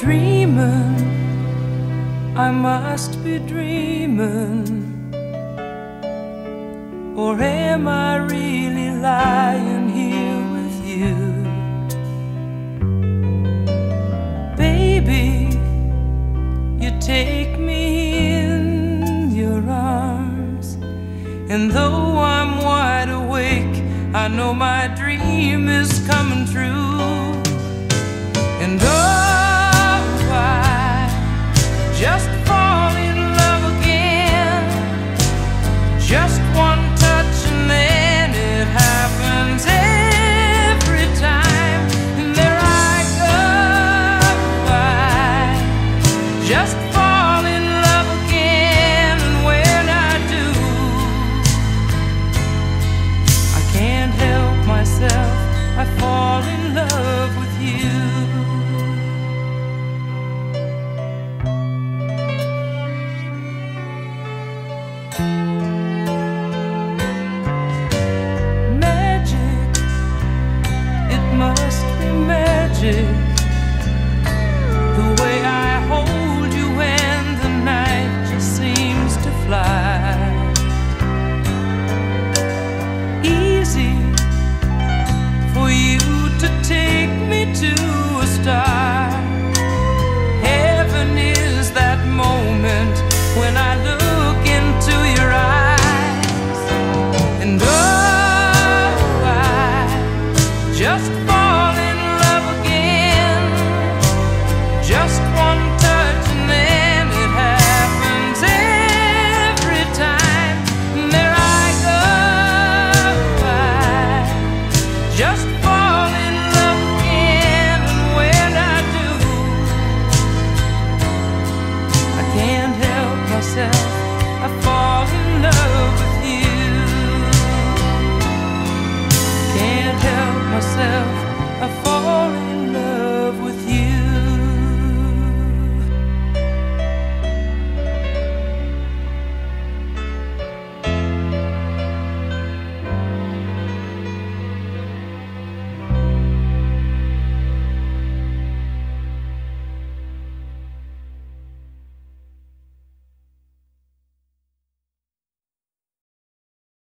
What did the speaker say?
dreaming, I must be dreaming. Or am I really lying here with you? Baby, you take me in your arms. And though I'm wide awake, I know my dream is coming true. fall in love with you. Magic, it must be magic.